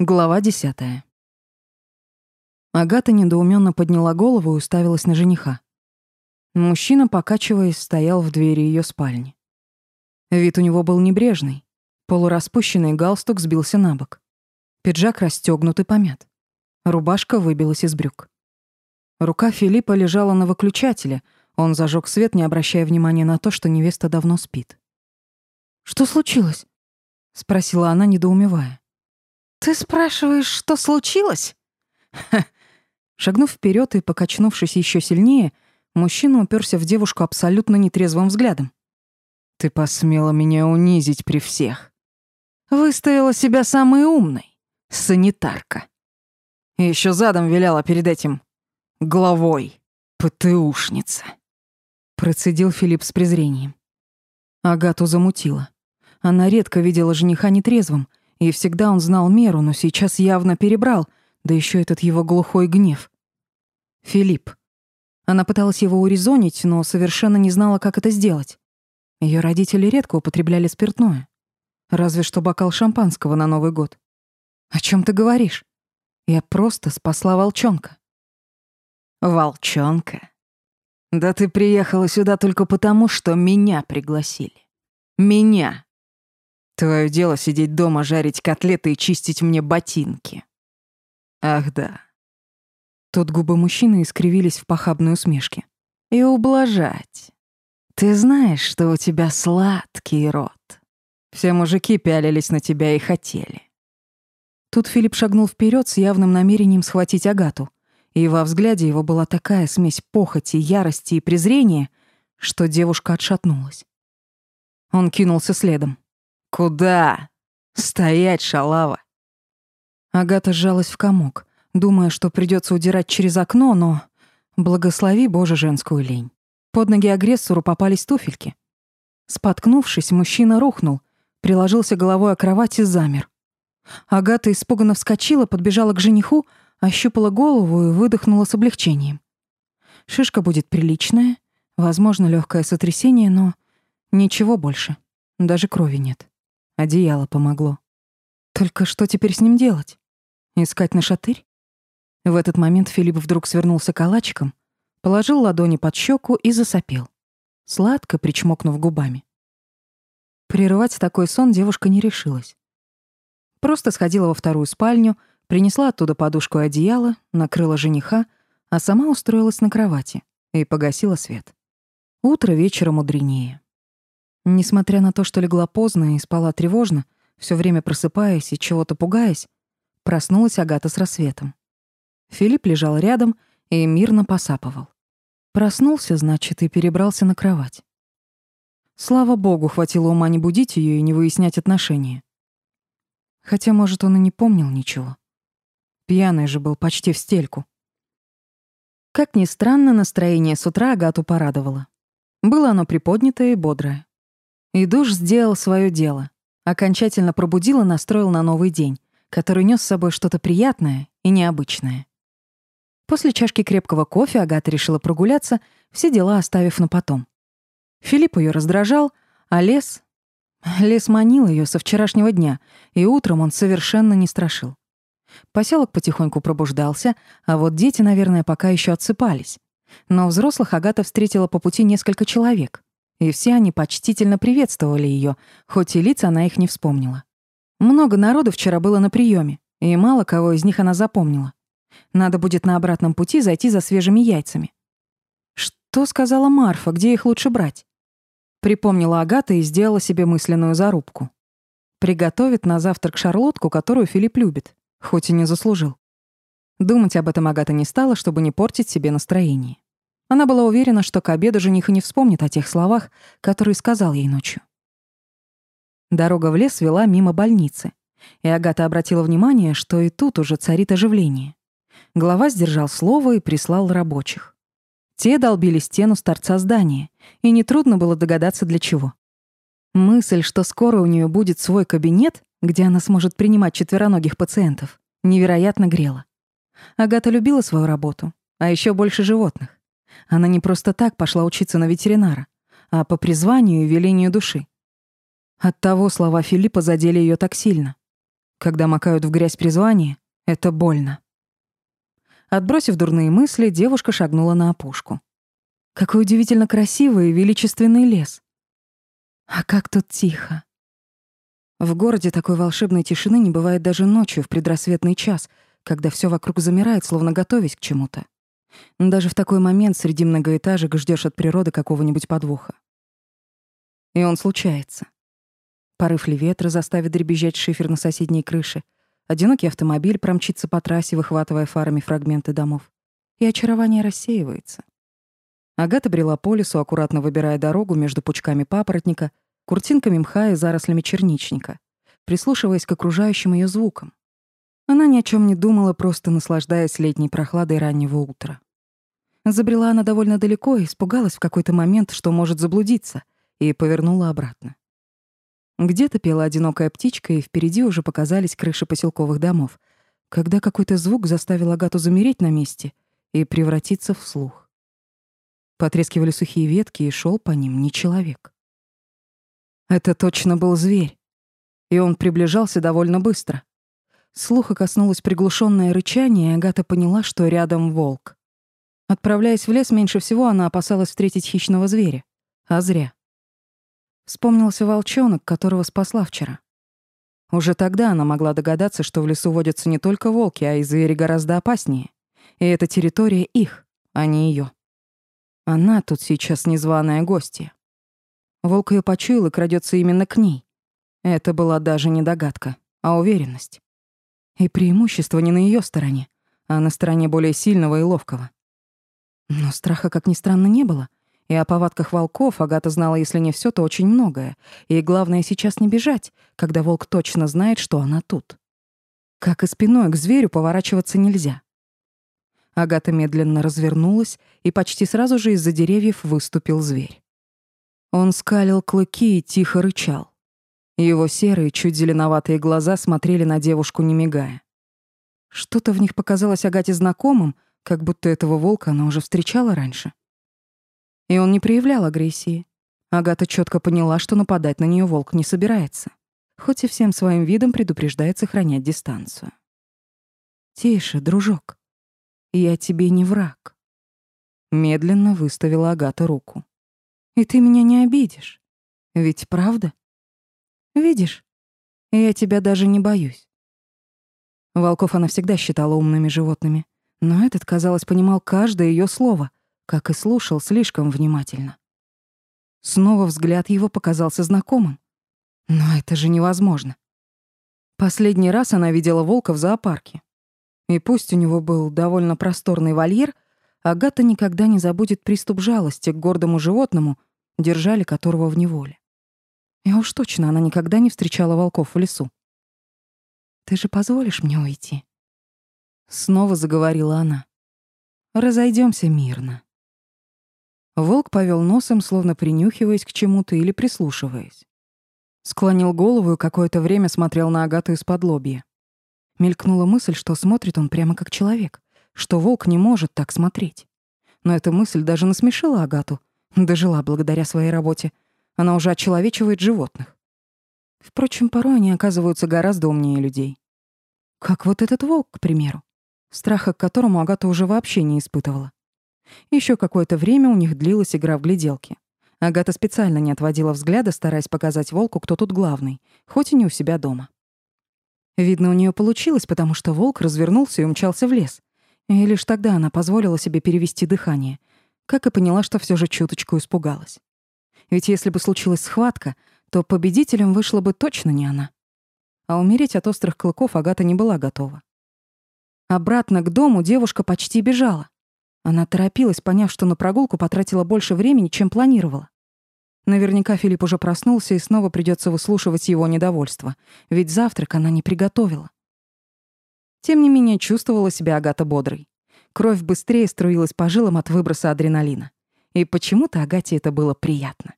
Глава десятая. Агата недоуменно подняла голову и уставилась на жениха. Мужчина, покачиваясь, стоял в двери ее спальни. Вид у него был небрежный. Полураспущенный галстук сбился на бок. Пиджак расстёгнут и помят. Рубашка выбилась из брюк. Рука Филиппа лежала на выключателе. Он зажег свет, не обращая внимания на то, что невеста давно спит. «Что случилось?» — спросила она, недоумевая. «Ты спрашиваешь, что случилось?» Ха. Шагнув вперед и покачнувшись еще сильнее, мужчина уперся в девушку абсолютно нетрезвым взглядом. «Ты посмела меня унизить при всех. Выставила себя самой умной, санитарка. Еще задом виляла перед этим главой, ПТУшница». Процедил Филипп с презрением. Агату замутила. Она редко видела жениха нетрезвым, и всегда он знал меру, но сейчас явно перебрал, да еще этот его глухой гнев. Филипп. Она пыталась его урезонить, но совершенно не знала, как это сделать. Ее родители редко употребляли спиртное. Разве что бокал шампанского на Новый год. «О чем ты говоришь? Я просто спасла волчонка». «Волчонка? Да ты приехала сюда только потому, что меня пригласили. Меня, Твое дело сидеть дома, жарить котлеты и чистить мне ботинки. Ах да. Тут губы мужчины искривились в похабной усмешке. И ублажать. Ты знаешь, что у тебя сладкий рот. Все мужики пялились на тебя и хотели. Тут Филипп шагнул вперед с явным намерением схватить Агату, и во взгляде его была такая смесь похоти, ярости и презрения, что девушка отшатнулась. Он кинулся следом. «Куда? Стоять, шалава!» Агата сжалась в комок, думая, что придется удирать через окно, но... Благослови, Боже, женскую лень. Под ноги агрессору попались туфельки. Споткнувшись, мужчина рухнул, приложился головой о кровать и замер. Агата испуганно вскочила, подбежала к жениху, ощупала голову и выдохнула с облегчением. Шишка будет приличная, возможно, легкое сотрясение, но ничего больше. Даже крови нет. Одеяло помогло. Только что теперь с ним делать? Искать на шатырь? В этот момент Филипп вдруг свернулся калачиком, положил ладони под щеку и засопел, сладко причмокнув губами. Прерывать такой сон девушка не решилась. Просто сходила во вторую спальню, принесла оттуда подушку и одеяло, накрыла жениха, а сама устроилась на кровати и погасила свет. Утро вечера мудренее. Несмотря на то, что легла поздно и спала тревожно, все время просыпаясь и чего-то пугаясь, проснулась Агата с рассветом. Филипп лежал рядом и мирно посапывал. Проснулся, значит, и перебрался на кровать. Слава богу, хватило ума не будить ее и не выяснять отношения. Хотя, может, он и не помнил ничего. Пьяный же был почти в стельку. Как ни странно, настроение с утра Агату порадовало. Было оно приподнятое и бодрое. И душ сделал свое дело. Окончательно пробудил и настроил на новый день, который нес с собой что-то приятное и необычное. После чашки крепкого кофе Агата решила прогуляться, все дела оставив на потом. Филипп ее раздражал, а лес... Лес манил ее со вчерашнего дня, и утром он совершенно не страшил. Поселок потихоньку пробуждался, а вот дети, наверное, пока еще отсыпались. Но взрослых Агата встретила по пути несколько человек и все они почтительно приветствовали ее, хоть и лица она их не вспомнила. Много народу вчера было на приеме, и мало кого из них она запомнила. Надо будет на обратном пути зайти за свежими яйцами. Что сказала Марфа, где их лучше брать? Припомнила Агата и сделала себе мысленную зарубку. Приготовит на завтрак шарлотку, которую Филипп любит, хоть и не заслужил. Думать об этом Агата не стала, чтобы не портить себе настроение. Она была уверена, что к обеду жених и не вспомнит о тех словах, которые сказал ей ночью. Дорога в лес вела мимо больницы, и Агата обратила внимание, что и тут уже царит оживление. Глава сдержал слово и прислал рабочих. Те долбили стену с торца здания, и нетрудно было догадаться, для чего. Мысль, что скоро у нее будет свой кабинет, где она сможет принимать четвероногих пациентов, невероятно грела. Агата любила свою работу, а еще больше животных. Она не просто так пошла учиться на ветеринара, а по призванию и велению души. Оттого слова Филиппа задели ее так сильно. Когда макают в грязь призвание, это больно. Отбросив дурные мысли, девушка шагнула на опушку. Какой удивительно красивый и величественный лес. А как тут тихо. В городе такой волшебной тишины не бывает даже ночью в предрассветный час, когда все вокруг замирает, словно готовясь к чему-то. Даже в такой момент среди многоэтажек ждешь от природы какого-нибудь подвоха. И он случается. Порыв ли ветра заставит дребезжать шифер на соседней крыше, одинокий автомобиль промчится по трассе, выхватывая фарами фрагменты домов, и очарование рассеивается. Агата брела по лесу, аккуратно выбирая дорогу между пучками папоротника — куртинками мха и зарослями черничника, прислушиваясь к окружающим ее звукам. Она ни о чем не думала, просто наслаждаясь летней прохладой раннего утра. Забрела она довольно далеко и испугалась в какой-то момент, что может заблудиться, и повернула обратно. Где-то пела одинокая птичка, и впереди уже показались крыши поселковых домов, когда какой-то звук заставил Агату замереть на месте и превратиться в слух. Потрескивали сухие ветки, и шел по ним не человек. Это точно был зверь. И он приближался довольно быстро. Слуха коснулось приглушенное рычание, и Агата поняла, что рядом волк. Отправляясь в лес, меньше всего она опасалась встретить хищного зверя. А зря. Вспомнился волчонок, которого спасла вчера. Уже тогда она могла догадаться, что в лесу водятся не только волки, а и звери гораздо опаснее. И эта территория их, а не ее. Она тут сейчас незваная гостья. Волк ее почуял и крадется именно к ней. Это была даже не догадка, а уверенность. И преимущество не на ее стороне, а на стороне более сильного и ловкого. Но страха, как ни странно, не было. И о повадках волков Агата знала, если не все, то очень многое. И главное сейчас не бежать, когда волк точно знает, что она тут. Как и спиной к зверю поворачиваться нельзя. Агата медленно развернулась, и почти сразу же из-за деревьев выступил зверь. Он скалил клыки и тихо рычал. Его серые, чуть зеленоватые глаза смотрели на девушку, не мигая. Что-то в них показалось Агате знакомым, как будто этого волка она уже встречала раньше. И он не проявлял агрессии. Агата четко поняла, что нападать на нее волк не собирается, хоть и всем своим видом предупреждает сохранять дистанцию. «Тише, дружок. Я тебе не враг». Медленно выставила Агата руку. И ты меня не обидишь. Ведь правда? Видишь, я тебя даже не боюсь. Волков она всегда считала умными животными, но этот, казалось, понимал каждое ее слово, как и слушал слишком внимательно. Снова взгляд его показался знакомым. Но это же невозможно. Последний раз она видела волка в зоопарке. И пусть у него был довольно просторный вольер, Агата никогда не забудет приступ жалости к гордому животному, держали которого в неволе. И уж точно она никогда не встречала волков в лесу. «Ты же позволишь мне уйти?» Снова заговорила она. Разойдемся мирно». Волк повел носом, словно принюхиваясь к чему-то или прислушиваясь. Склонил голову и какое-то время смотрел на Агату из-под лобья. Мелькнула мысль, что смотрит он прямо как человек, что волк не может так смотреть. Но эта мысль даже насмешила Агату, Дожила благодаря своей работе. Она уже очеловечивает животных. Впрочем, порой они оказываются гораздо умнее людей. Как вот этот волк, к примеру, страха к которому Агата уже вообще не испытывала. Еще какое-то время у них длилась игра в гляделки. Агата специально не отводила взгляда, стараясь показать волку, кто тут главный, хоть и не у себя дома. Видно, у нее получилось, потому что волк развернулся и умчался в лес. И лишь тогда она позволила себе перевести дыхание как и поняла, что все же чуточку испугалась. Ведь если бы случилась схватка, то победителем вышла бы точно не она. А умереть от острых клыков Агата не была готова. Обратно к дому девушка почти бежала. Она торопилась, поняв, что на прогулку потратила больше времени, чем планировала. Наверняка Филипп уже проснулся, и снова придется выслушивать его недовольство, ведь завтрак она не приготовила. Тем не менее, чувствовала себя Агата бодрой. Кровь быстрее струилась по жилам от выброса адреналина. И почему-то Агате это было приятно.